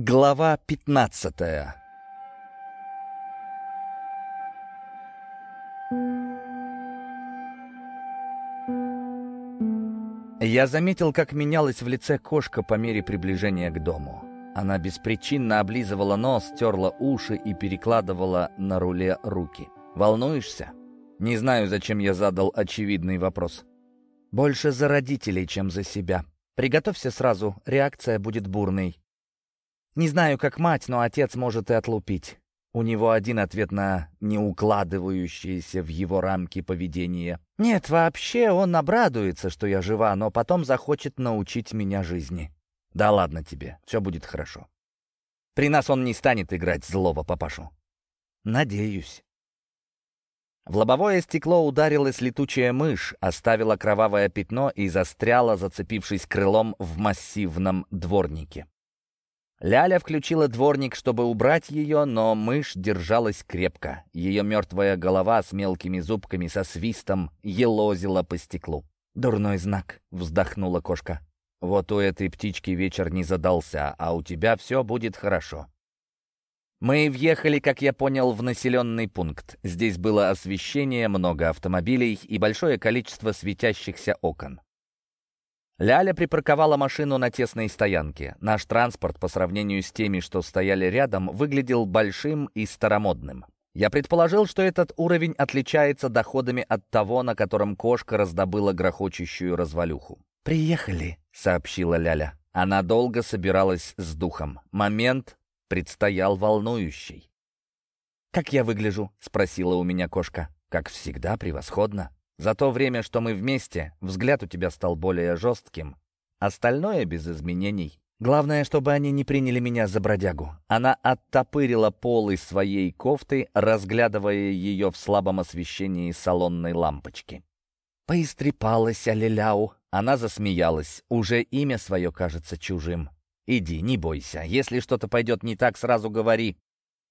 Глава 15 Я заметил, как менялась в лице кошка по мере приближения к дому. Она беспричинно облизывала нос, терла уши и перекладывала на руле руки. «Волнуешься?» Не знаю, зачем я задал очевидный вопрос. «Больше за родителей, чем за себя. Приготовься сразу, реакция будет бурной. Не знаю, как мать, но отец может и отлупить. У него один ответ на неукладывающееся в его рамки поведение. Нет, вообще он обрадуется, что я жива, но потом захочет научить меня жизни. Да ладно тебе, все будет хорошо. При нас он не станет играть злого папашу. Надеюсь. В лобовое стекло ударилась летучая мышь, оставила кровавое пятно и застряла, зацепившись крылом в массивном дворнике. Ляля включила дворник, чтобы убрать ее, но мышь держалась крепко. Ее мертвая голова с мелкими зубками со свистом елозила по стеклу. «Дурной знак», — вздохнула кошка. «Вот у этой птички вечер не задался, а у тебя все будет хорошо». Мы въехали, как я понял, в населенный пункт. Здесь было освещение, много автомобилей и большое количество светящихся окон. Ляля припарковала машину на тесной стоянке. Наш транспорт, по сравнению с теми, что стояли рядом, выглядел большим и старомодным. Я предположил, что этот уровень отличается доходами от того, на котором кошка раздобыла грохочущую развалюху. «Приехали», — сообщила Ляля. Она долго собиралась с духом. Момент предстоял волнующий. «Как я выгляжу?» — спросила у меня кошка. «Как всегда, превосходно. За то время, что мы вместе, взгляд у тебя стал более жестким. Остальное без изменений. Главное, чтобы они не приняли меня за бродягу. Она оттопырила полы своей кофты, разглядывая ее в слабом освещении салонной лампочки. Поистрепалась Алиляу. Она засмеялась. Уже имя свое кажется чужим. Иди, не бойся. Если что-то пойдет не так, сразу говори.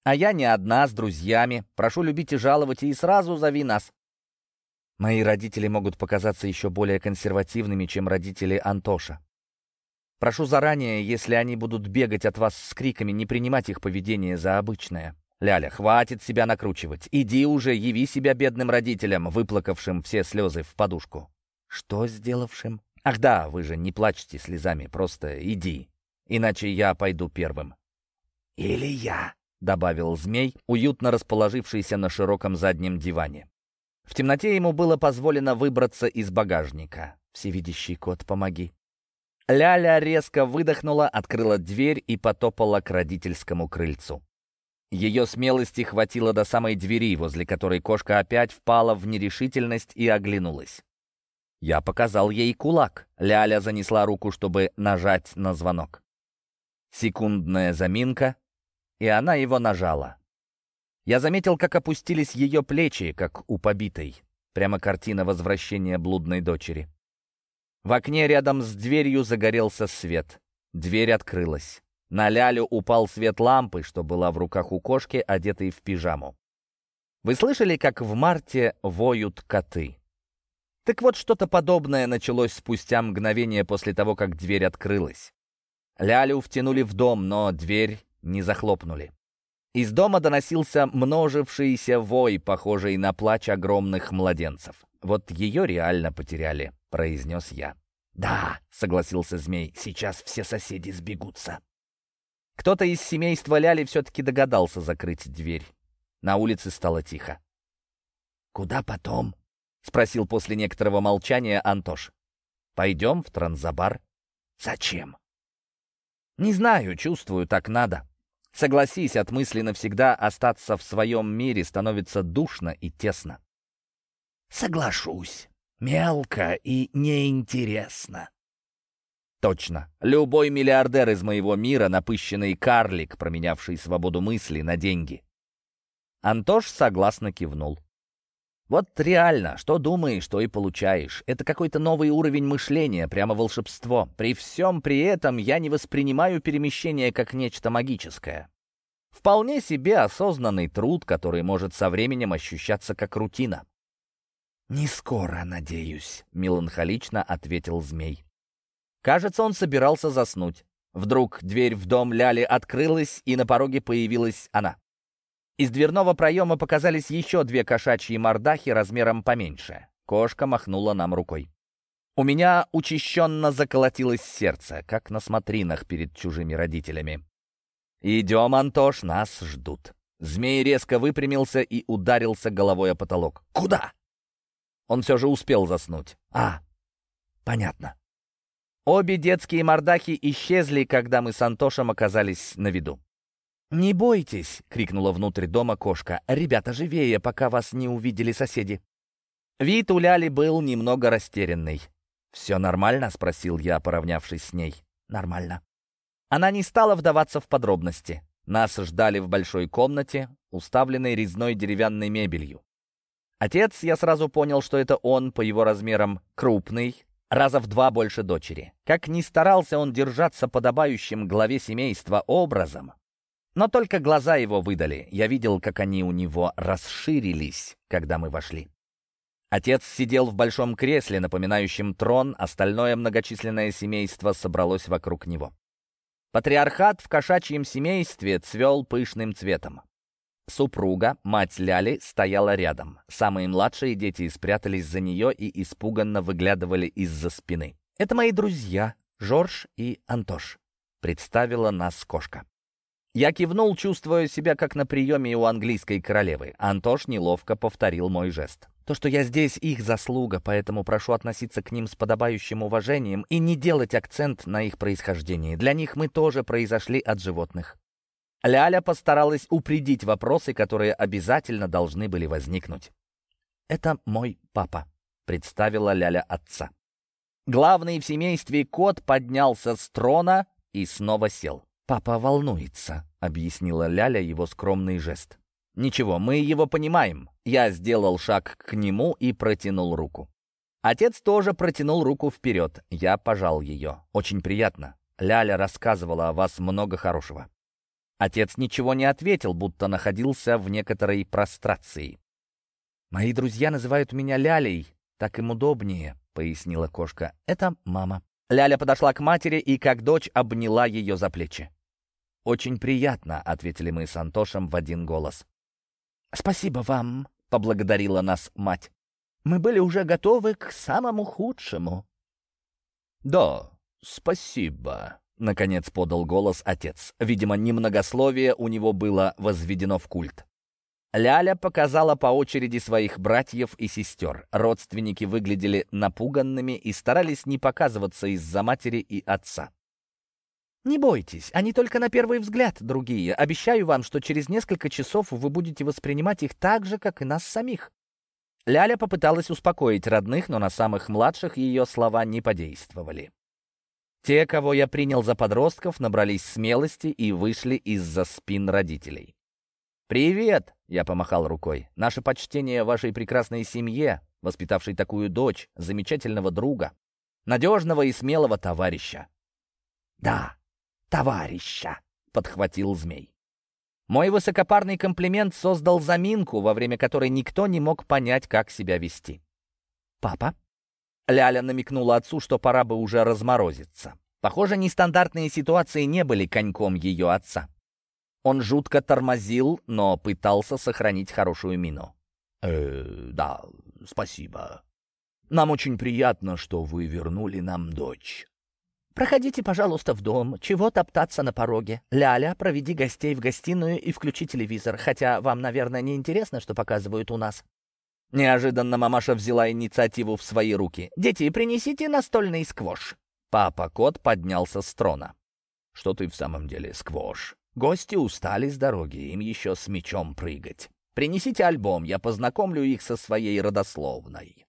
А я не одна, с друзьями. Прошу любить и жаловать, и сразу зови нас. Мои родители могут показаться еще более консервативными, чем родители Антоша. Прошу заранее, если они будут бегать от вас с криками, не принимать их поведение за обычное. Ляля, хватит себя накручивать. Иди уже, яви себя бедным родителям, выплакавшим все слезы в подушку. Что сделавшим? Ах да, вы же не плачьте слезами, просто иди. Иначе я пойду первым. Или я, добавил змей, уютно расположившийся на широком заднем диване. В темноте ему было позволено выбраться из багажника. «Всевидящий кот, помоги!» Ляля резко выдохнула, открыла дверь и потопала к родительскому крыльцу. Ее смелости хватило до самой двери, возле которой кошка опять впала в нерешительность и оглянулась. Я показал ей кулак. Ляля занесла руку, чтобы нажать на звонок. Секундная заминка, и она его нажала. Я заметил, как опустились ее плечи, как у побитой. Прямо картина возвращения блудной дочери. В окне рядом с дверью загорелся свет. Дверь открылась. На лялю упал свет лампы, что была в руках у кошки, одетой в пижаму. Вы слышали, как в марте воют коты? Так вот, что-то подобное началось спустя мгновение после того, как дверь открылась. Лялю втянули в дом, но дверь не захлопнули. Из дома доносился множившийся вой, похожий на плач огромных младенцев. «Вот ее реально потеряли», — произнес я. «Да», — согласился змей, — «сейчас все соседи сбегутся». Кто-то из семейства Ляли все-таки догадался закрыть дверь. На улице стало тихо. «Куда потом?» — спросил после некоторого молчания Антош. «Пойдем в Транзабар». «Зачем?» «Не знаю, чувствую, так надо». Согласись, от мысли навсегда остаться в своем мире становится душно и тесно. Соглашусь. Мелко и неинтересно. Точно. Любой миллиардер из моего мира — напыщенный карлик, променявший свободу мысли на деньги. Антош согласно кивнул. Вот реально, что думаешь, что и получаешь. Это какой-то новый уровень мышления, прямо волшебство. При всем при этом я не воспринимаю перемещение как нечто магическое. Вполне себе осознанный труд, который может со временем ощущаться как рутина. «Не скоро, надеюсь», — меланхолично ответил змей. Кажется, он собирался заснуть. Вдруг дверь в дом Ляли открылась, и на пороге появилась она. Из дверного проема показались еще две кошачьи мордахи размером поменьше. Кошка махнула нам рукой. У меня учащенно заколотилось сердце, как на смотринах перед чужими родителями. «Идем, Антош, нас ждут». Змей резко выпрямился и ударился головой о потолок. «Куда?» Он все же успел заснуть. «А, понятно». Обе детские мордахи исчезли, когда мы с Антошем оказались на виду. «Не бойтесь!» — крикнула внутрь дома кошка. «Ребята, живее, пока вас не увидели соседи!» Вид у Ляли был немного растерянный. «Все нормально?» — спросил я, поравнявшись с ней. «Нормально». Она не стала вдаваться в подробности. Нас ждали в большой комнате, уставленной резной деревянной мебелью. Отец, я сразу понял, что это он, по его размерам, крупный, раза в два больше дочери. Как ни старался он держаться подобающим главе семейства образом, но только глаза его выдали. Я видел, как они у него расширились, когда мы вошли. Отец сидел в большом кресле, напоминающем трон, остальное многочисленное семейство собралось вокруг него. Патриархат в кошачьем семействе цвел пышным цветом. Супруга, мать Ляли, стояла рядом. Самые младшие дети спрятались за нее и испуганно выглядывали из-за спины. «Это мои друзья, Жорж и Антош», — представила нас кошка. Я кивнул, чувствуя себя как на приеме у английской королевы. Антош неловко повторил мой жест. То, что я здесь, их заслуга, поэтому прошу относиться к ним с подобающим уважением и не делать акцент на их происхождении. Для них мы тоже произошли от животных. Ляля постаралась упредить вопросы, которые обязательно должны были возникнуть. «Это мой папа», — представила Ляля отца. Главный в семействе кот поднялся с трона и снова сел. «Папа волнуется», — объяснила Ляля его скромный жест. «Ничего, мы его понимаем». Я сделал шаг к нему и протянул руку. Отец тоже протянул руку вперед. Я пожал ее. «Очень приятно. Ляля рассказывала о вас много хорошего». Отец ничего не ответил, будто находился в некоторой прострации. «Мои друзья называют меня Лялей. Так им удобнее», — пояснила кошка. «Это мама». Ляля подошла к матери и, как дочь, обняла ее за плечи. «Очень приятно», — ответили мы с Антошем в один голос. «Спасибо вам», — поблагодарила нас мать. «Мы были уже готовы к самому худшему». «Да, спасибо», — наконец подал голос отец. Видимо, немногословие у него было возведено в культ. Ляля показала по очереди своих братьев и сестер. Родственники выглядели напуганными и старались не показываться из-за матери и отца. Не бойтесь, они только на первый взгляд другие. Обещаю вам, что через несколько часов вы будете воспринимать их так же, как и нас самих». Ляля попыталась успокоить родных, но на самых младших ее слова не подействовали. Те, кого я принял за подростков, набрались смелости и вышли из-за спин родителей. «Привет!» — я помахал рукой. «Наше почтение вашей прекрасной семье, воспитавшей такую дочь, замечательного друга, надежного и смелого товарища». «Да, товарища!» — подхватил змей. Мой высокопарный комплимент создал заминку, во время которой никто не мог понять, как себя вести. «Папа?» Ляля намекнула отцу, что пора бы уже разморозиться. Похоже, нестандартные ситуации не были коньком ее отца. Он жутко тормозил, но пытался сохранить хорошую мину. «Э, да, спасибо. Нам очень приятно, что вы вернули нам дочь. «Проходите, пожалуйста, в дом. Чего топтаться на пороге? Ляля, проведи гостей в гостиную и включи телевизор, хотя вам, наверное, не интересно, что показывают у нас». Неожиданно мамаша взяла инициативу в свои руки. «Дети, принесите настольный сквош». Папа-кот поднялся с трона. «Что ты в самом деле, сквош? Гости устали с дороги, им еще с мечом прыгать. Принесите альбом, я познакомлю их со своей родословной».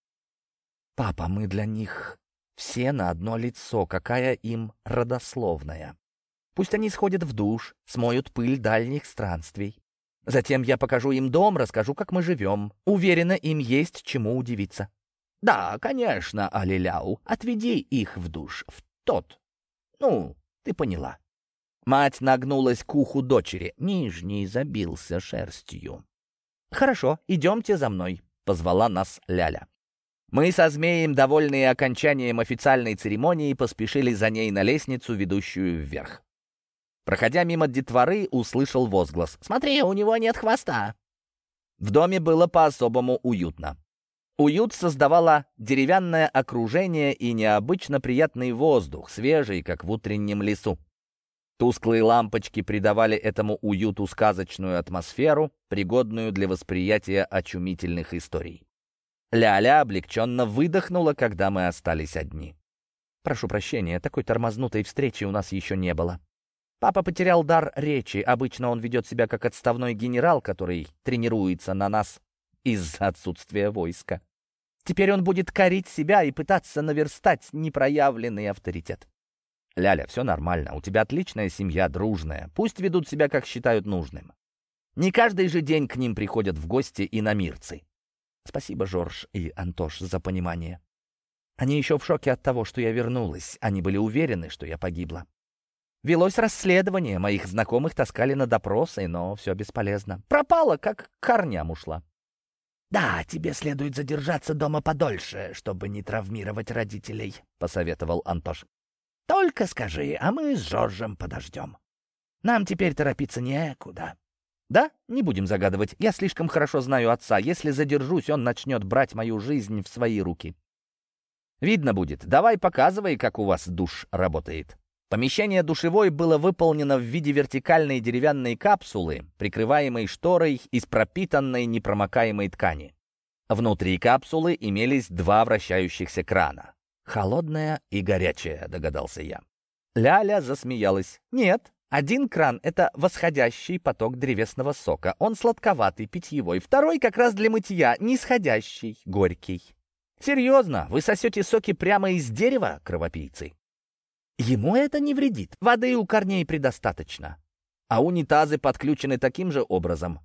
«Папа, мы для них все на одно лицо, какая им родословная. Пусть они сходят в душ, смоют пыль дальних странствий. Затем я покажу им дом, расскажу, как мы живем. Уверена, им есть чему удивиться. Да, конечно, Алиляу, отведи их в душ, в тот. Ну, ты поняла. Мать нагнулась к уху дочери. Нижний забился шерстью. «Хорошо, идемте за мной», — позвала нас Ляля. Мы со Змеем, довольные окончанием официальной церемонии, поспешили за ней на лестницу, ведущую вверх. Проходя мимо детворы, услышал возглас. «Смотри, у него нет хвоста!» В доме было по-особому уютно. Уют создавало деревянное окружение и необычно приятный воздух, свежий, как в утреннем лесу. Тусклые лампочки придавали этому уюту сказочную атмосферу, пригодную для восприятия очумительных историй. Ляля облегченно выдохнула, когда мы остались одни. «Прошу прощения, такой тормознутой встречи у нас еще не было. Папа потерял дар речи. Обычно он ведет себя как отставной генерал, который тренируется на нас из-за отсутствия войска. Теперь он будет корить себя и пытаться наверстать непроявленный авторитет. Ляля, все нормально, у тебя отличная семья, дружная. Пусть ведут себя, как считают нужным. Не каждый же день к ним приходят в гости и иномирцы. Спасибо, Жорж и Антош, за понимание. Они еще в шоке от того, что я вернулась. Они были уверены, что я погибла. Велось расследование, моих знакомых таскали на допросы, но все бесполезно. Пропала, как к корням ушла. «Да, тебе следует задержаться дома подольше, чтобы не травмировать родителей», — посоветовал Антош. «Только скажи, а мы с Жоржем подождем. Нам теперь торопиться некуда». «Да, не будем загадывать. Я слишком хорошо знаю отца. Если задержусь, он начнет брать мою жизнь в свои руки». «Видно будет. Давай показывай, как у вас душ работает». Помещение душевой было выполнено в виде вертикальной деревянной капсулы, прикрываемой шторой из пропитанной непромокаемой ткани. Внутри капсулы имелись два вращающихся крана. «Холодная и горячая», — догадался я. Ляля засмеялась. «Нет, один кран — это восходящий поток древесного сока. Он сладковатый, питьевой. Второй как раз для мытья, нисходящий, горький. Серьезно, вы сосете соки прямо из дерева, кровопийцы? Ему это не вредит. Воды у корней предостаточно. А унитазы подключены таким же образом.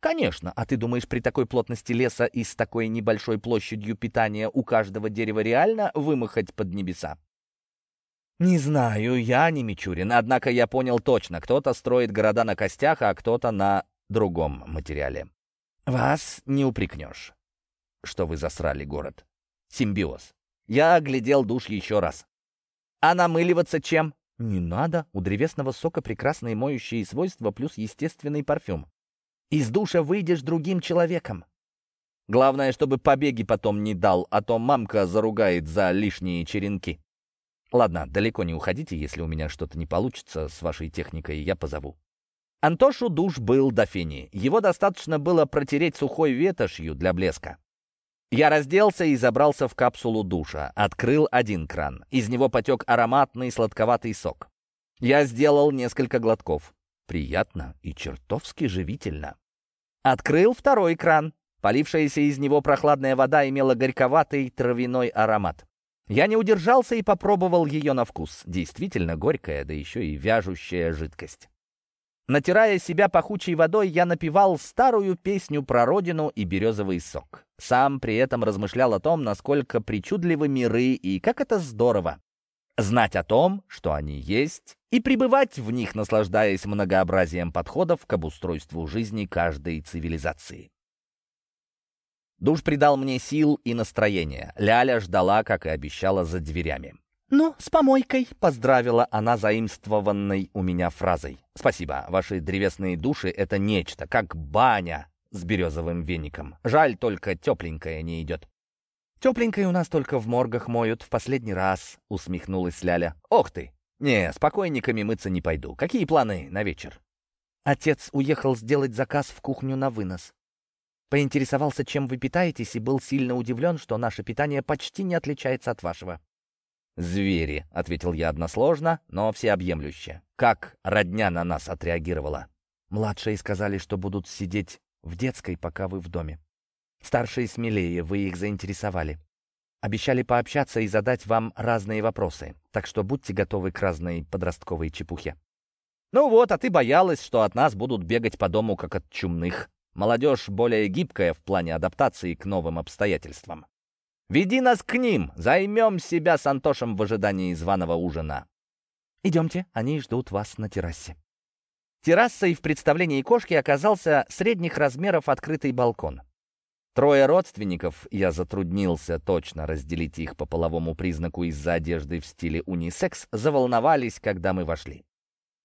Конечно, а ты думаешь, при такой плотности леса и с такой небольшой площадью питания у каждого дерева реально вымахать под небеса? Не знаю, я не Мичурин, однако я понял точно, кто-то строит города на костях, а кто-то на другом материале. Вас не упрекнешь, что вы засрали город. Симбиоз. Я оглядел душ еще раз. А намыливаться чем? Не надо. У древесного сока прекрасные моющие свойства плюс естественный парфюм. Из душа выйдешь другим человеком. Главное, чтобы побеги потом не дал, а то мамка заругает за лишние черенки. Ладно, далеко не уходите, если у меня что-то не получится с вашей техникой, я позову. Антошу душ был до фени. Его достаточно было протереть сухой ветошью для блеска. Я разделся и забрался в капсулу душа. Открыл один кран. Из него потек ароматный сладковатый сок. Я сделал несколько глотков. Приятно и чертовски живительно. Открыл второй кран. Полившаяся из него прохладная вода имела горьковатый травяной аромат. Я не удержался и попробовал ее на вкус. Действительно горькая, да еще и вяжущая жидкость. Натирая себя пахучей водой, я напевал старую песню про родину и березовый сок. Сам при этом размышлял о том, насколько причудливы миры и как это здорово. Знать о том, что они есть, и пребывать в них, наслаждаясь многообразием подходов к обустройству жизни каждой цивилизации. Душ придал мне сил и настроения. Ляля ждала, как и обещала, за дверями. «Ну, с помойкой», — поздравила она заимствованной у меня фразой. «Спасибо, ваши древесные души — это нечто, как баня с березовым веником. Жаль, только тепленькая не идет». «Тепленькое у нас только в моргах моют в последний раз», — усмехнулась Ляля. «Ох ты! Не, с покойниками мыться не пойду. Какие планы на вечер?» Отец уехал сделать заказ в кухню на вынос. Поинтересовался, чем вы питаетесь, и был сильно удивлен, что наше питание почти не отличается от вашего. «Звери», — ответил я односложно, но всеобъемлюще. «Как родня на нас отреагировала?» Младшие сказали, что будут сидеть в детской, пока вы в доме. Старшие смелее, вы их заинтересовали. Обещали пообщаться и задать вам разные вопросы, так что будьте готовы к разной подростковой чепухе. Ну вот, а ты боялась, что от нас будут бегать по дому, как от чумных. Молодежь более гибкая в плане адаптации к новым обстоятельствам. Веди нас к ним, займем себя с Антошем в ожидании званого ужина. Идемте, они ждут вас на террасе. Террасой в представлении кошки оказался средних размеров открытый балкон. Трое родственников, я затруднился точно разделить их по половому признаку из-за одежды в стиле унисекс, заволновались, когда мы вошли.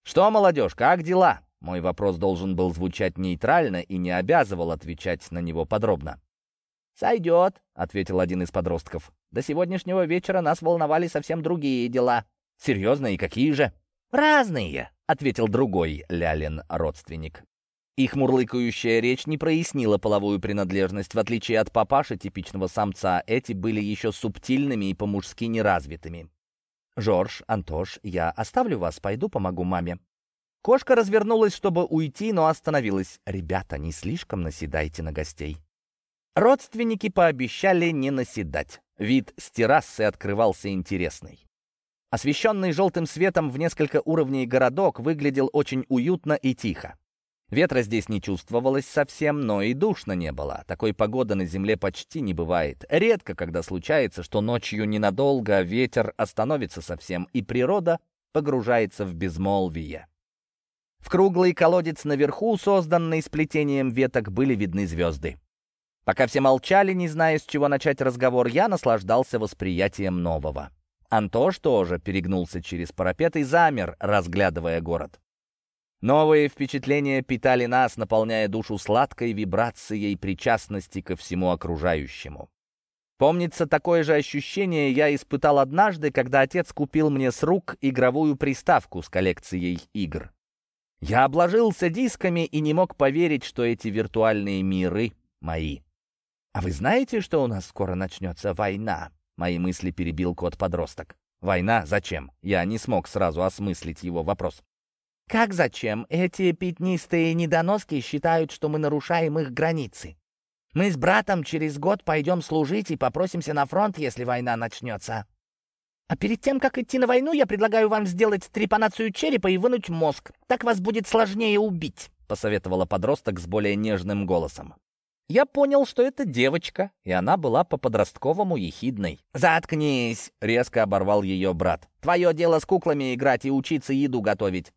«Что, молодежь, как дела?» Мой вопрос должен был звучать нейтрально и не обязывал отвечать на него подробно. «Сойдет», — ответил один из подростков. «До сегодняшнего вечера нас волновали совсем другие дела». «Серьезно, и какие же?» «Разные», — ответил другой Лялин родственник. Их мурлыкающая речь не прояснила половую принадлежность. В отличие от папаши, типичного самца, эти были еще субтильными и по-мужски неразвитыми. «Жорж, Антош, я оставлю вас, пойду помогу маме». Кошка развернулась, чтобы уйти, но остановилась. «Ребята, не слишком наседайте на гостей». Родственники пообещали не наседать. Вид с террасы открывался интересный. Освещенный желтым светом в несколько уровней городок выглядел очень уютно и тихо. Ветра здесь не чувствовалось совсем, но и душно не было. Такой погоды на земле почти не бывает. Редко, когда случается, что ночью ненадолго ветер остановится совсем, и природа погружается в безмолвие. В круглый колодец наверху, созданный сплетением веток, были видны звезды. Пока все молчали, не зная, с чего начать разговор, я наслаждался восприятием нового. Антош тоже перегнулся через парапет и замер, разглядывая город. Новые впечатления питали нас, наполняя душу сладкой вибрацией причастности ко всему окружающему. Помнится, такое же ощущение я испытал однажды, когда отец купил мне с рук игровую приставку с коллекцией игр. Я обложился дисками и не мог поверить, что эти виртуальные миры мои. «А вы знаете, что у нас скоро начнется война?» Мои мысли перебил кот-подросток. «Война? Зачем?» Я не смог сразу осмыслить его вопрос. Как зачем? Эти пятнистые недоноски считают, что мы нарушаем их границы. Мы с братом через год пойдем служить и попросимся на фронт, если война начнется. А перед тем, как идти на войну, я предлагаю вам сделать трепанацию черепа и вынуть мозг. Так вас будет сложнее убить», — посоветовала подросток с более нежным голосом. Я понял, что это девочка, и она была по-подростковому ехидной. «Заткнись!» — резко оборвал ее брат. «Твое дело с куклами играть и учиться еду готовить.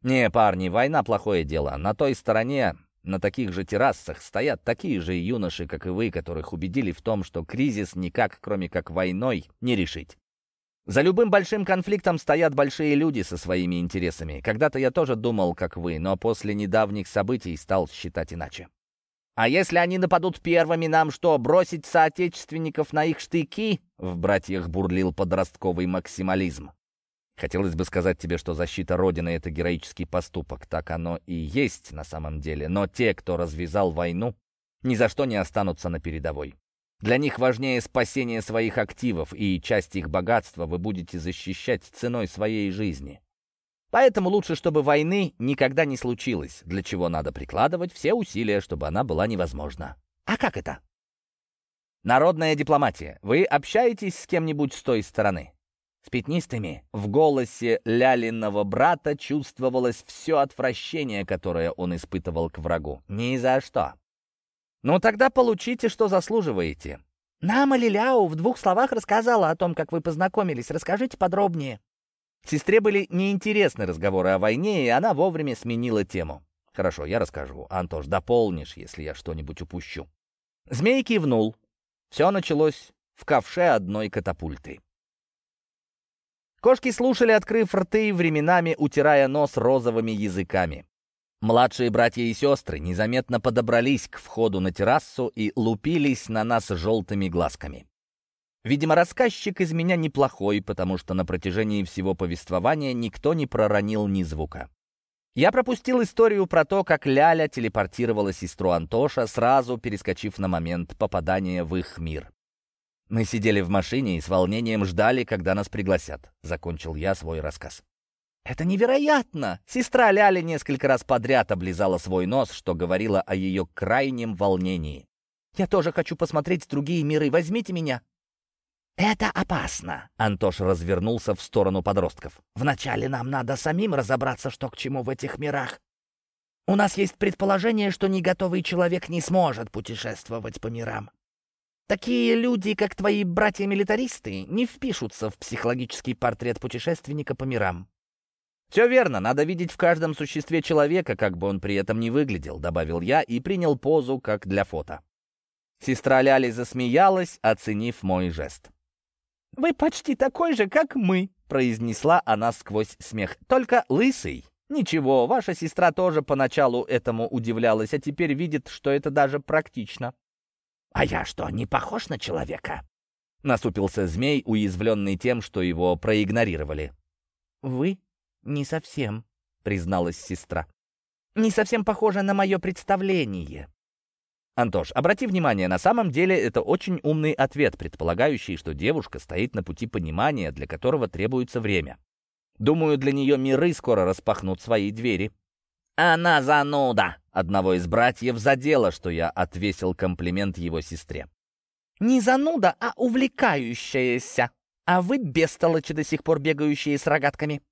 «Не, парни, война — плохое дело. На той стороне, на таких же террасах, стоят такие же юноши, как и вы, которых убедили в том, что кризис никак, кроме как войной, не решить. За любым большим конфликтом стоят большие люди со своими интересами. Когда-то я тоже думал, как вы, но после недавних событий стал считать иначе. А если они нападут первыми, нам что, бросить соотечественников на их штыки?» В братьях бурлил подростковый максимализм. Хотелось бы сказать тебе, что защита Родины — это героический поступок. Так оно и есть на самом деле. Но те, кто развязал войну, ни за что не останутся на передовой. Для них важнее спасение своих активов, и часть их богатства вы будете защищать ценой своей жизни. Поэтому лучше, чтобы войны никогда не случилось, для чего надо прикладывать все усилия, чтобы она была невозможна. А как это? Народная дипломатия. Вы общаетесь с кем-нибудь с той стороны? с пятнистыми. В голосе Лялиного брата чувствовалось все отвращение, которое он испытывал к врагу. Ни за что. «Ну тогда получите, что заслуживаете». «Нам Лиляу в двух словах рассказала о том, как вы познакомились. Расскажите подробнее». Сестре были неинтересны разговоры о войне, и она вовремя сменила тему. «Хорошо, я расскажу. Антош, дополнишь, если я что-нибудь упущу». Змей кивнул. Все началось в ковше одной катапульты. Кошки слушали, открыв рты, временами утирая нос розовыми языками. Младшие братья и сестры незаметно подобрались к входу на террасу и лупились на нас желтыми глазками. Видимо, рассказчик из меня неплохой, потому что на протяжении всего повествования никто не проронил ни звука. Я пропустил историю про то, как Ляля телепортировала сестру Антоша, сразу перескочив на момент попадания в их мир. Мы сидели в машине и с волнением ждали, когда нас пригласят. Закончил я свой рассказ. «Это невероятно!» Сестра Ляли несколько раз подряд облизала свой нос, что говорило о ее крайнем волнении. «Я тоже хочу посмотреть другие миры. Возьмите меня!» «Это опасно!» Антош развернулся в сторону подростков. «Вначале нам надо самим разобраться, что к чему в этих мирах. У нас есть предположение, что неготовый человек не сможет путешествовать по мирам. Такие люди, как твои братья-милитаристы, не впишутся в психологический портрет путешественника по мирам. «Все верно, надо видеть в каждом существе человека, как бы он при этом не выглядел», — добавил я и принял позу, как для фото. Сестра Ляли засмеялась, оценив мой жест. «Вы почти такой же, как мы», — произнесла она сквозь смех. «Только лысый». «Ничего, ваша сестра тоже поначалу этому удивлялась, а теперь видит, что это даже практично». «А я что, не похож на человека?» Насупился змей, уязвленный тем, что его проигнорировали. «Вы не совсем», — призналась сестра. «Не совсем похоже на мое представление». Антош, обрати внимание, на самом деле это очень умный ответ, предполагающий, что девушка стоит на пути понимания, для которого требуется время. Думаю, для нее миры скоро распахнут свои двери. «Она зануда!» Одного из братьев задело, что я отвесил комплимент его сестре. «Не зануда, а увлекающаяся. А вы бестолочи до сих пор бегающие с рогатками».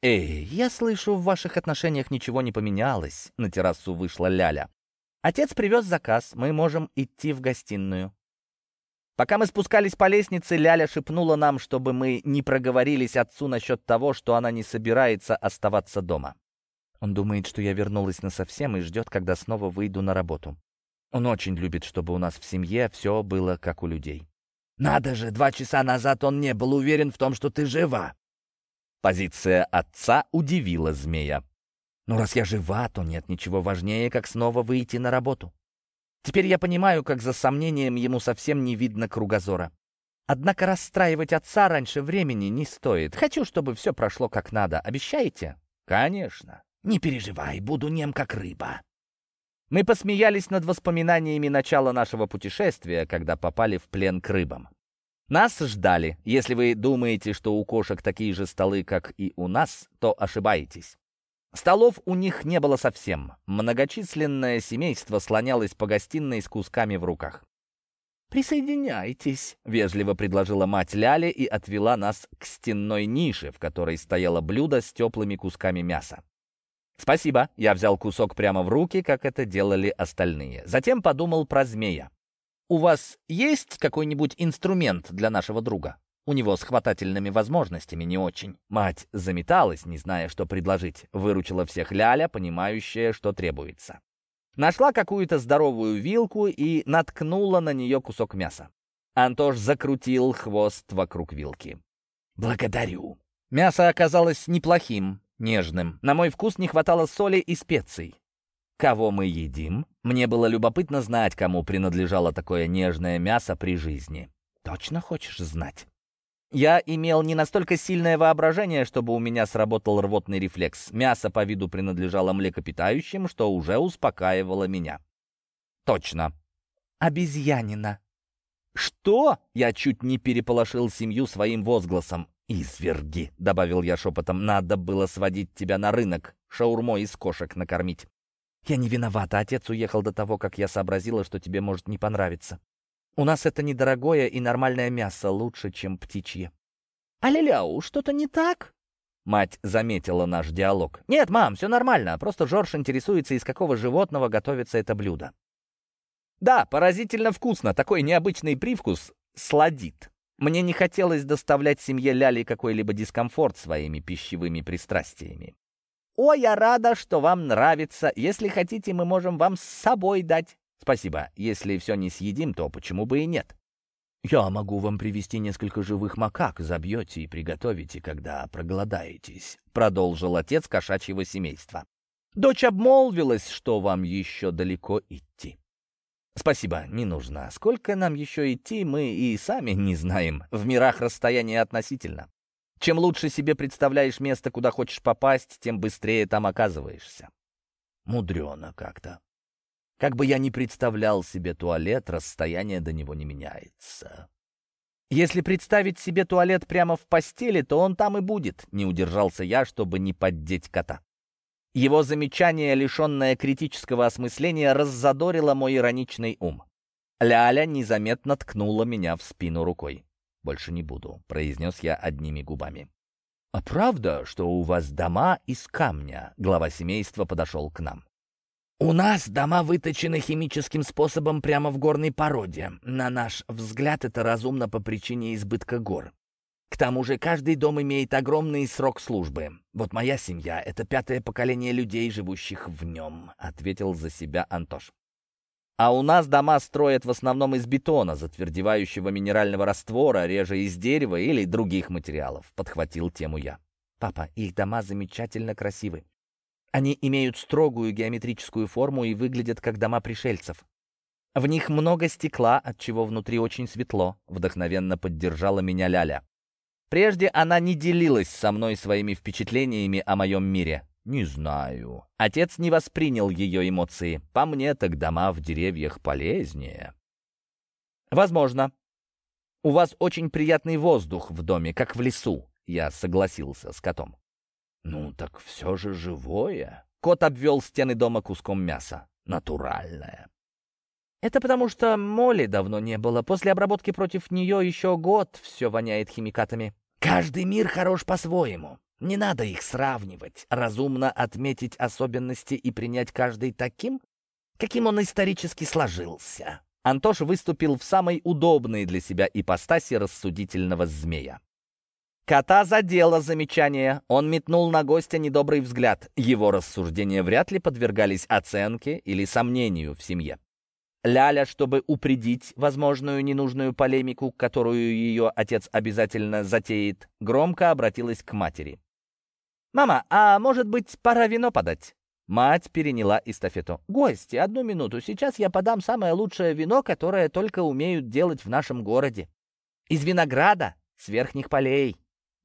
«Эй, я слышу, в ваших отношениях ничего не поменялось», — на террасу вышла Ляля. Отец привез заказ, мы можем идти в гостиную. Пока мы спускались по лестнице, Ляля шепнула нам, чтобы мы не проговорились отцу насчет того, что она не собирается оставаться дома. Он думает, что я вернулась насовсем и ждет, когда снова выйду на работу. Он очень любит, чтобы у нас в семье все было как у людей. «Надо же, два часа назад он не был уверен в том, что ты жива!» Позиция отца удивила змея. Но раз я жива, то нет ничего важнее, как снова выйти на работу. Теперь я понимаю, как за сомнением ему совсем не видно кругозора. Однако расстраивать отца раньше времени не стоит. Хочу, чтобы все прошло как надо. Обещаете? Конечно. Не переживай, буду нем как рыба. Мы посмеялись над воспоминаниями начала нашего путешествия, когда попали в плен к рыбам. Нас ждали. Если вы думаете, что у кошек такие же столы, как и у нас, то ошибаетесь. Столов у них не было совсем. Многочисленное семейство слонялось по гостиной с кусками в руках. «Присоединяйтесь», — вежливо предложила мать Ляли и отвела нас к стенной нише, в которой стояло блюдо с теплыми кусками мяса. «Спасибо», — я взял кусок прямо в руки, как это делали остальные. Затем подумал про змея. «У вас есть какой-нибудь инструмент для нашего друга?» У него с хватательными возможностями не очень. Мать заметалась, не зная, что предложить. Выручила всех Ляля, понимающая, что требуется. Нашла какую-то здоровую вилку и наткнула на нее кусок мяса. Антош закрутил хвост вокруг вилки. «Благодарю». Мясо оказалось неплохим, нежным. На мой вкус не хватало соли и специй. Кого мы едим? Мне было любопытно знать, кому принадлежало такое нежное мясо при жизни. Точно хочешь знать? Я имел не настолько сильное воображение, чтобы у меня сработал рвотный рефлекс. Мясо по виду принадлежало млекопитающим, что уже успокаивало меня. Точно. Обезьянина. «Что?» — я чуть не переполошил семью своим возгласом. «Изверги!» — добавил я шепотом. «Надо было сводить тебя на рынок, шаурмой из кошек накормить». «Я не виновата. Отец уехал до того, как я сообразила, что тебе может не понравиться. У нас это недорогое и нормальное мясо, лучше, чем птичье». «А что-то не так?» Мать заметила наш диалог. «Нет, мам, все нормально. Просто Жорж интересуется, из какого животного готовится это блюдо». «Да, поразительно вкусно. Такой необычный привкус сладит. Мне не хотелось доставлять семье Ляли какой-либо дискомфорт своими пищевыми пристрастиями. «О, я рада, что вам нравится. Если хотите, мы можем вам с собой дать. Спасибо. Если все не съедим, то почему бы и нет? Я могу вам привести несколько живых макак, забьете и приготовите, когда проголодаетесь, продолжил отец кошачьего семейства. Дочь обмолвилась, что вам еще далеко идти. Спасибо, не нужно. Сколько нам еще идти, мы и сами не знаем. В мирах расстояние относительно. Чем лучше себе представляешь место, куда хочешь попасть, тем быстрее там оказываешься. Мудрено как-то. Как бы я ни представлял себе туалет, расстояние до него не меняется. Если представить себе туалет прямо в постели, то он там и будет, не удержался я, чтобы не поддеть кота. Его замечание, лишенное критического осмысления, раззадорило мой ироничный ум. Ляля незаметно ткнула меня в спину рукой. «Больше не буду», — произнес я одними губами. «А правда, что у вас дома из камня?» Глава семейства подошел к нам. У нас дома выточены химическим способом прямо в горной породе. На наш взгляд, это разумно по причине избытка гор. К тому же каждый дом имеет огромный срок службы. Вот моя семья — это пятое поколение людей, живущих в нем», — ответил за себя Антош. А у нас дома строят в основном из бетона, затвердевающего минерального раствора, реже из дерева или других материалов», — подхватил тему я. «Папа, их дома замечательно красивы. Они имеют строгую геометрическую форму и выглядят как дома пришельцев. В них много стекла, от чего внутри очень светло», — вдохновенно поддержала меня Ляля. Прежде она не делилась со мной своими впечатлениями о моем мире. «Не знаю». Отец не воспринял ее эмоции. «По мне, так дома в деревьях полезнее». «Возможно. У вас очень приятный воздух в доме, как в лесу», — я согласился с котом. «Ну, так все же живое». Кот обвел стены дома куском мяса. «Натуральное». «Это потому что моли давно не было. После обработки против нее еще год все воняет химикатами». «Каждый мир хорош по-своему. Не надо их сравнивать, разумно отметить особенности и принять каждый таким, каким он исторически сложился. Антош выступил в самой удобной для себя ипостаси рассудительного змея. Кота задело замечание. Он метнул на гостя недобрый взгляд. Его рассуждения вряд ли подвергались оценке или сомнению в семье. Ляля, чтобы упредить возможную ненужную полемику, которую ее отец обязательно затеет, громко обратилась к матери. «Мама, а может быть, пора вино подать?» Мать переняла эстафету. «Гости, одну минуту. Сейчас я подам самое лучшее вино, которое только умеют делать в нашем городе. Из винограда, с верхних полей».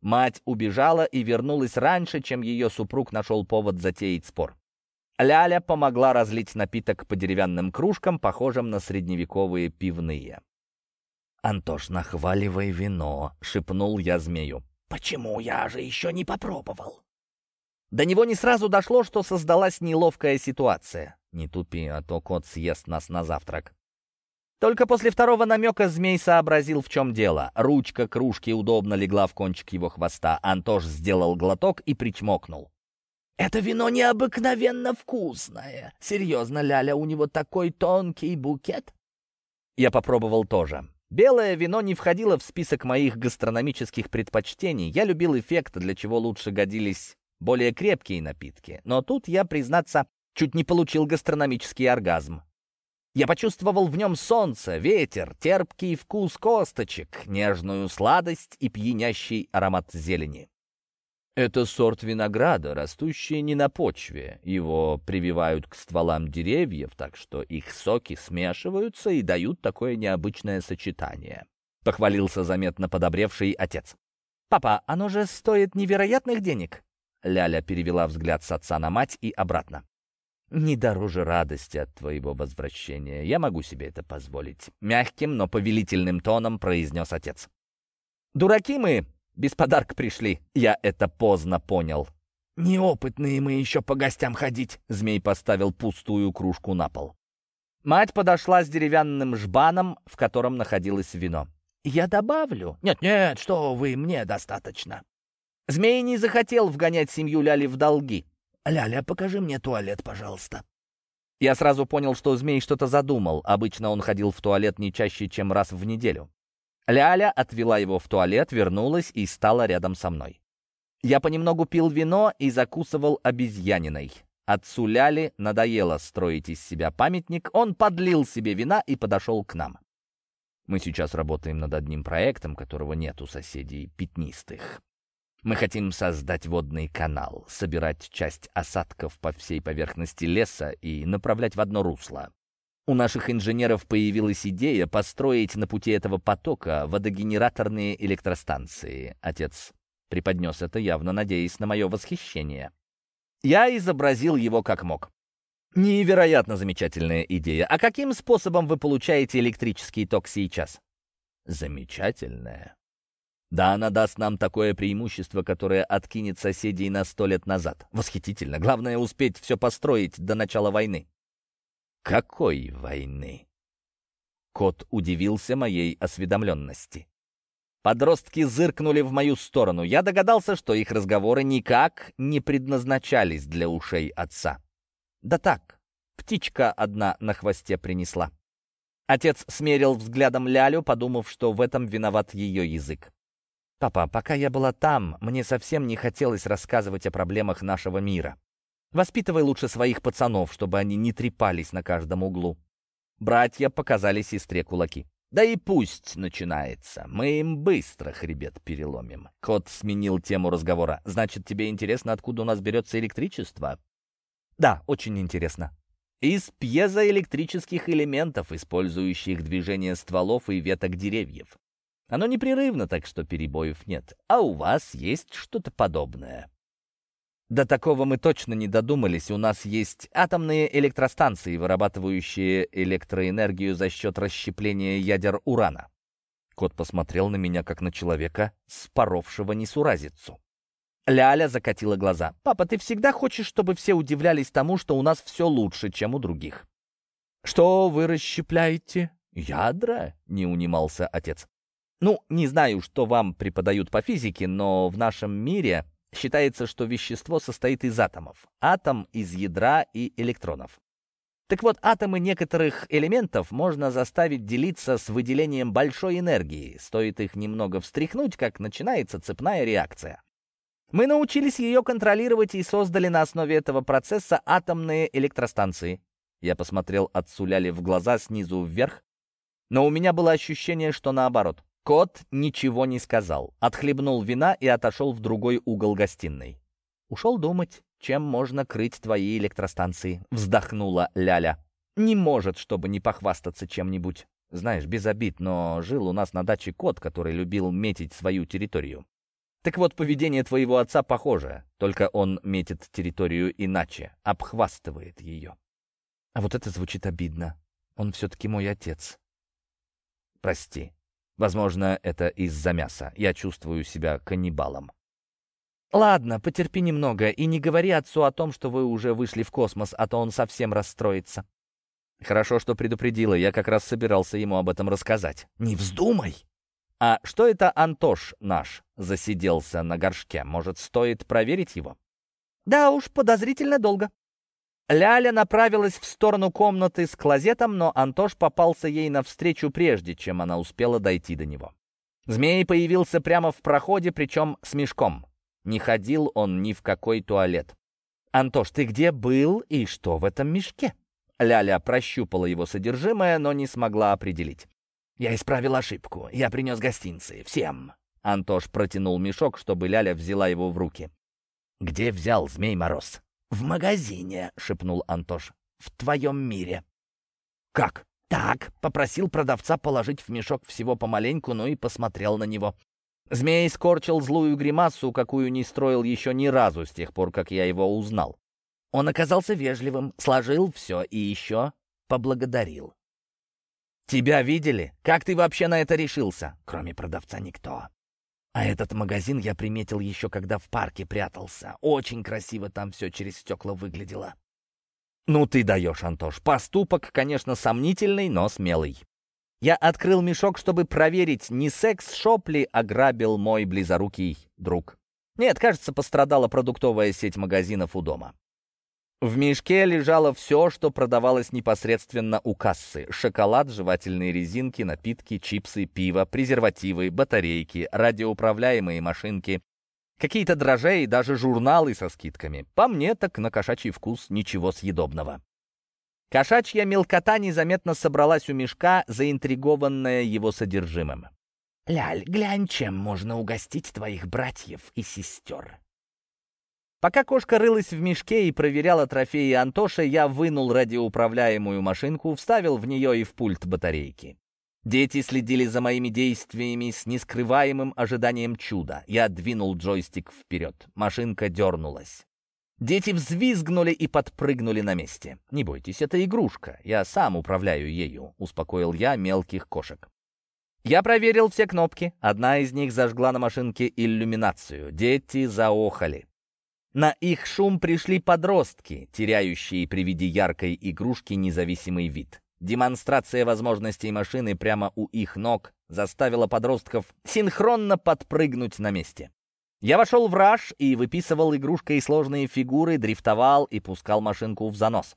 Мать убежала и вернулась раньше, чем ее супруг нашел повод затеять спор. Ляля помогла разлить напиток по деревянным кружкам, похожим на средневековые пивные. «Антош, нахваливай вино», — шепнул я змею. «Почему я же еще не попробовал?» До него не сразу дошло, что создалась неловкая ситуация. Не тупи, а то кот съест нас на завтрак. Только после второго намека змей сообразил, в чем дело. Ручка кружки удобно легла в кончик его хвоста. Антош сделал глоток и причмокнул. «Это вино необыкновенно вкусное. Серьезно, Ляля, у него такой тонкий букет?» Я попробовал тоже. Белое вино не входило в список моих гастрономических предпочтений. Я любил эффект, для чего лучше годились более крепкие напитки. Но тут я, признаться, чуть не получил гастрономический оргазм. Я почувствовал в нем солнце, ветер, терпкий вкус косточек, нежную сладость и пьянящий аромат зелени. Это сорт винограда, растущий не на почве. Его прививают к стволам деревьев, так что их соки смешиваются и дают такое необычное сочетание. Похвалился заметно подобревший отец. «Папа, оно же стоит невероятных денег!» Ляля перевела взгляд с отца на мать и обратно. «Не дороже радости от твоего возвращения. Я могу себе это позволить», — мягким, но повелительным тоном произнес отец. «Дураки мы! Без подарка пришли. Я это поздно понял». «Неопытные мы еще по гостям ходить», — змей поставил пустую кружку на пол. Мать подошла с деревянным жбаном, в котором находилось вино. «Я добавлю?» «Нет-нет, что вы, мне достаточно». Змей не захотел вгонять семью Ляли в долги. «Ляля, покажи мне туалет, пожалуйста». Я сразу понял, что змей что-то задумал. Обычно он ходил в туалет не чаще, чем раз в неделю. Ляля отвела его в туалет, вернулась и стала рядом со мной. Я понемногу пил вино и закусывал обезьяниной. Отцу Ляли надоело строить из себя памятник, он подлил себе вина и подошел к нам. Мы сейчас работаем над одним проектом, которого нет у соседей пятнистых. Мы хотим создать водный канал, собирать часть осадков по всей поверхности леса и направлять в одно русло. У наших инженеров появилась идея построить на пути этого потока водогенераторные электростанции. Отец преподнес это, явно надеясь на мое восхищение. Я изобразил его как мог. Невероятно замечательная идея. А каким способом вы получаете электрический ток сейчас? Замечательная. Да, она даст нам такое преимущество, которое откинет соседей на сто лет назад. Восхитительно. Главное успеть все построить до начала войны. Какой войны? Кот удивился моей осведомленности. Подростки зыркнули в мою сторону. Я догадался, что их разговоры никак не предназначались для ушей отца. Да так, птичка одна на хвосте принесла. Отец смерил взглядом Лялю, подумав, что в этом виноват ее язык. «Папа, пока я была там, мне совсем не хотелось рассказывать о проблемах нашего мира. Воспитывай лучше своих пацанов, чтобы они не трепались на каждом углу». Братья показали сестре кулаки. «Да и пусть начинается. Мы им быстро хребет переломим». Кот сменил тему разговора. «Значит, тебе интересно, откуда у нас берется электричество?» «Да, очень интересно». «Из пьезоэлектрических элементов, использующих движение стволов и веток деревьев. Оно непрерывно, так что перебоев нет. А у вас есть что-то подобное?» До такого мы точно не додумались. У нас есть атомные электростанции, вырабатывающие электроэнергию за счет расщепления ядер урана. Кот посмотрел на меня, как на человека, споровшего несуразицу. Ляля закатила глаза. «Папа, ты всегда хочешь, чтобы все удивлялись тому, что у нас все лучше, чем у других?» «Что вы расщепляете?» «Ядра?» — не унимался отец. «Ну, не знаю, что вам преподают по физике, но в нашем мире Считается, что вещество состоит из атомов. Атом из ядра и электронов. Так вот, атомы некоторых элементов можно заставить делиться с выделением большой энергии. Стоит их немного встряхнуть, как начинается цепная реакция. Мы научились ее контролировать и создали на основе этого процесса атомные электростанции. Я посмотрел от Суляли в глаза снизу вверх, но у меня было ощущение, что наоборот. Кот ничего не сказал, отхлебнул вина и отошел в другой угол гостиной. «Ушел думать, чем можно крыть твои электростанции», — вздохнула Ляля. «Не может, чтобы не похвастаться чем-нибудь. Знаешь, без обид, но жил у нас на даче кот, который любил метить свою территорию. Так вот, поведение твоего отца похоже, только он метит территорию иначе, обхвастывает ее. А вот это звучит обидно. Он все-таки мой отец. Прости. Возможно, это из-за мяса. Я чувствую себя каннибалом. Ладно, потерпи немного и не говори отцу о том, что вы уже вышли в космос, а то он совсем расстроится. Хорошо, что предупредила, я как раз собирался ему об этом рассказать. Не вздумай! А что это Антош наш засиделся на горшке? Может, стоит проверить его? Да уж, подозрительно долго. Ляля направилась в сторону комнаты с клозетом, но Антош попался ей навстречу прежде, чем она успела дойти до него. Змей появился прямо в проходе, причем с мешком. Не ходил он ни в какой туалет. «Антош, ты где был и что в этом мешке?» Ляля прощупала его содержимое, но не смогла определить. «Я исправил ошибку. Я принес гостинцы. Всем». Антош протянул мешок, чтобы Ляля взяла его в руки. «Где взял Змей Мороз?» «В магазине», — шепнул Антош. «В твоем мире». «Как?» «Так», — попросил продавца положить в мешок всего помаленьку, ну и посмотрел на него. Змей скорчил злую гримасу, какую не строил еще ни разу с тех пор, как я его узнал. Он оказался вежливым, сложил все и еще поблагодарил. «Тебя видели? Как ты вообще на это решился?» «Кроме продавца никто. А этот магазин я приметил еще, когда в парке прятался. Очень красиво там все через стекла выглядело. Ну ты даешь, Антош. Поступок, конечно, сомнительный, но смелый. Я открыл мешок, чтобы проверить, не секс-шоп ли ограбил мой близорукий друг. Нет, кажется, пострадала продуктовая сеть магазинов у дома. В мешке лежало все, что продавалось непосредственно у кассы. Шоколад, жевательные резинки, напитки, чипсы, пиво, презервативы, батарейки, радиоуправляемые машинки, какие-то дрожжи и даже журналы со скидками. По мне, так на кошачий вкус ничего съедобного. Кошачья мелкота незаметно собралась у мешка, заинтригованная его содержимым. «Ляль, глянь, чем можно угостить твоих братьев и сестер», Пока кошка рылась в мешке и проверяла трофеи Антоша, я вынул радиоуправляемую машинку, вставил в нее и в пульт батарейки. Дети следили за моими действиями с нескрываемым ожиданием чуда. Я двинул джойстик вперед. Машинка дернулась. Дети взвизгнули и подпрыгнули на месте. «Не бойтесь, это игрушка. Я сам управляю ею», — успокоил я мелких кошек. Я проверил все кнопки. Одна из них зажгла на машинке иллюминацию. Дети заохали. На их шум пришли подростки, теряющие при виде яркой игрушки независимый вид. Демонстрация возможностей машины прямо у их ног заставила подростков синхронно подпрыгнуть на месте. Я вошел в раж и выписывал игрушкой сложные фигуры, дрифтовал и пускал машинку в занос.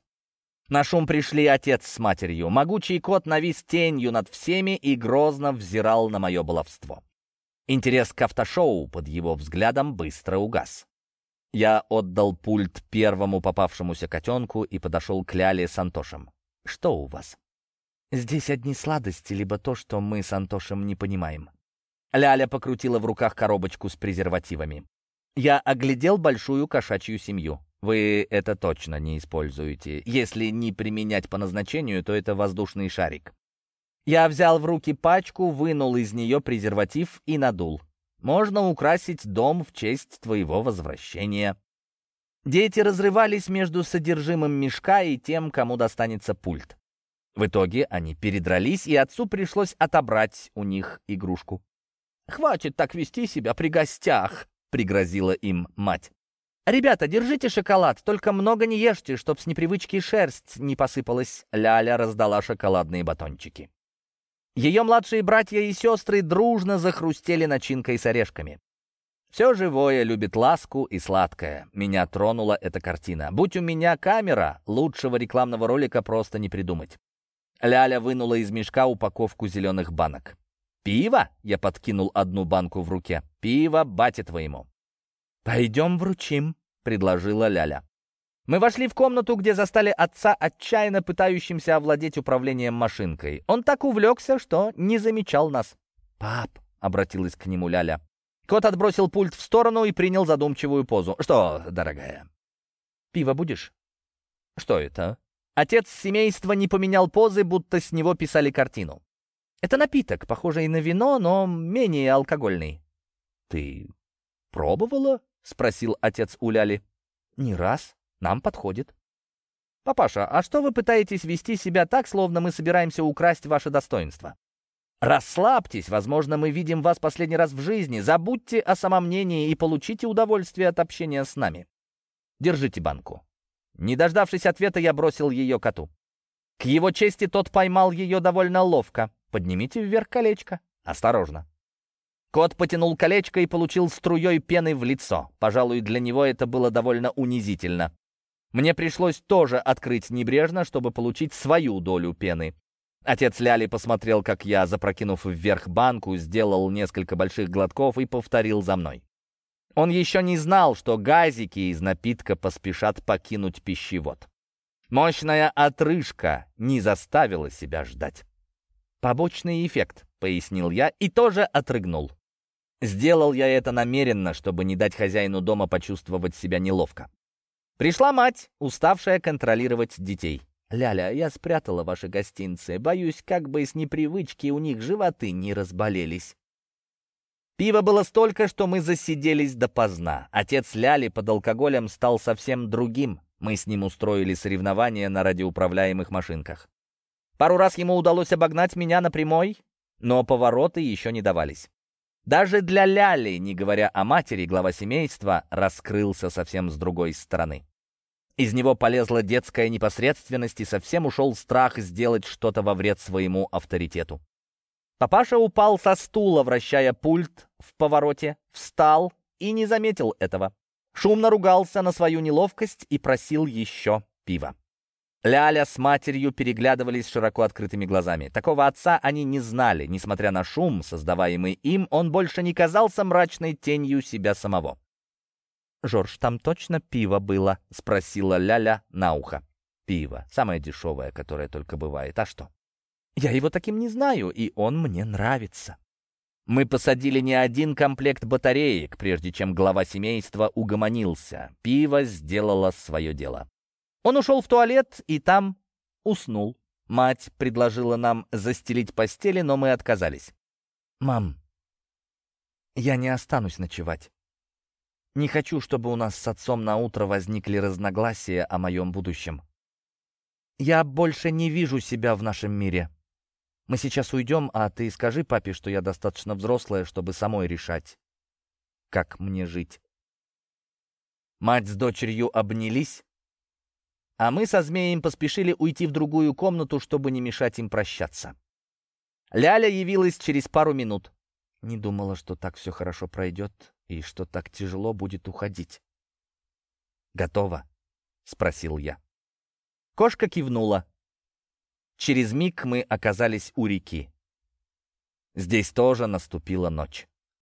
На шум пришли отец с матерью. Могучий кот навис тенью над всеми и грозно взирал на мое баловство. Интерес к автошоу под его взглядом быстро угас. Я отдал пульт первому попавшемуся котенку и подошел к Ляле с Антошем. «Что у вас?» Здесь одни сладости, либо то, что мы с Антошем не понимаем. Ляля покрутила в руках коробочку с презервативами. Я оглядел большую кошачью семью. Вы это точно не используете. Если не применять по назначению, то это воздушный шарик. Я взял в руки пачку, вынул из нее презерватив и надул. Можно украсить дом в честь твоего возвращения. Дети разрывались между содержимым мешка и тем, кому достанется пульт. В итоге они передрались, и отцу пришлось отобрать у них игрушку. «Хватит так вести себя при гостях», — пригрозила им мать. «Ребята, держите шоколад, только много не ешьте, чтоб с непривычки шерсть не посыпалась». Ляля раздала шоколадные батончики. Ее младшие братья и сестры дружно захрустели начинкой с орешками. Все живое любит ласку и сладкое. Меня тронула эта картина. Будь у меня камера, лучшего рекламного ролика просто не придумать. Ляля вынула из мешка упаковку зеленых банок. «Пиво?» — я подкинул одну банку в руке. «Пиво бате твоему». «Пойдем вручим», — предложила Ляля. Мы вошли в комнату, где застали отца, отчаянно пытающимся овладеть управлением машинкой. Он так увлекся, что не замечал нас. «Пап», — обратилась к нему Ляля. Кот отбросил пульт в сторону и принял задумчивую позу. «Что, дорогая?» «Пиво будешь?» «Что это?» Отец семейства не поменял позы, будто с него писали картину. Это напиток, похожий на вино, но менее алкогольный. «Ты пробовала?» — спросил отец Уляли. «Не раз. Нам подходит». «Папаша, а что вы пытаетесь вести себя так, словно мы собираемся украсть ваше достоинство?» «Расслабьтесь, возможно, мы видим вас последний раз в жизни. Забудьте о самомнении и получите удовольствие от общения с нами. Держите банку». Не дождавшись ответа, я бросил ее коту. К его чести тот поймал ее довольно ловко. Поднимите вверх колечко. Осторожно. Кот потянул колечко и получил струей пены в лицо. Пожалуй, для него это было довольно унизительно. Мне пришлось тоже открыть небрежно, чтобы получить свою долю пены. Отец Ляли посмотрел, как я, запрокинув вверх банку, сделал несколько больших глотков и повторил за мной. Он еще не знал, что газики из напитка поспешат покинуть пищевод. Мощная отрыжка не заставила себя ждать. «Побочный эффект», — пояснил я и тоже отрыгнул. Сделал я это намеренно, чтобы не дать хозяину дома почувствовать себя неловко. Пришла мать, уставшая контролировать детей. «Ляля, я спрятала ваши гостинцы. Боюсь, как бы с непривычки у них животы не разболелись». Пива было столько, что мы засиделись допоздна. Отец Ляли под алкоголем стал совсем другим. Мы с ним устроили соревнования на радиоуправляемых машинках. Пару раз ему удалось обогнать меня на прямой, но повороты еще не давались. Даже для Ляли, не говоря о матери, глава семейства раскрылся совсем с другой стороны. Из него полезла детская непосредственность и совсем ушел страх сделать что-то во вред своему авторитету. Папаша упал со стула, вращая пульт в повороте, встал и не заметил этого. Шумно ругался на свою неловкость и просил еще пива. Ляля с матерью переглядывались широко открытыми глазами. Такого отца они не знали. Несмотря на шум, создаваемый им, он больше не казался мрачной тенью себя самого. «Жорж, там точно пиво было?» — спросила Ляля на ухо. «Пиво. Самое дешевое, которое только бывает. А что?» «Я его таким не знаю, и он мне нравится». Мы посадили не один комплект батареек, прежде чем глава семейства угомонился. Пиво сделало свое дело. Он ушел в туалет и там уснул. Мать предложила нам застелить постели, но мы отказались. «Мам, я не останусь ночевать. Не хочу, чтобы у нас с отцом на утро возникли разногласия о моем будущем. Я больше не вижу себя в нашем мире. Мы сейчас уйдем, а ты скажи папе, что я достаточно взрослая, чтобы самой решать, как мне жить». Мать с дочерью обнялись, а мы со змеем поспешили уйти в другую комнату, чтобы не мешать им прощаться. Ляля явилась через пару минут. Не думала, что так все хорошо пройдет и что так тяжело будет уходить. «Готово?» — спросил я. Кошка кивнула. Через миг мы оказались у реки. Здесь тоже наступила ночь.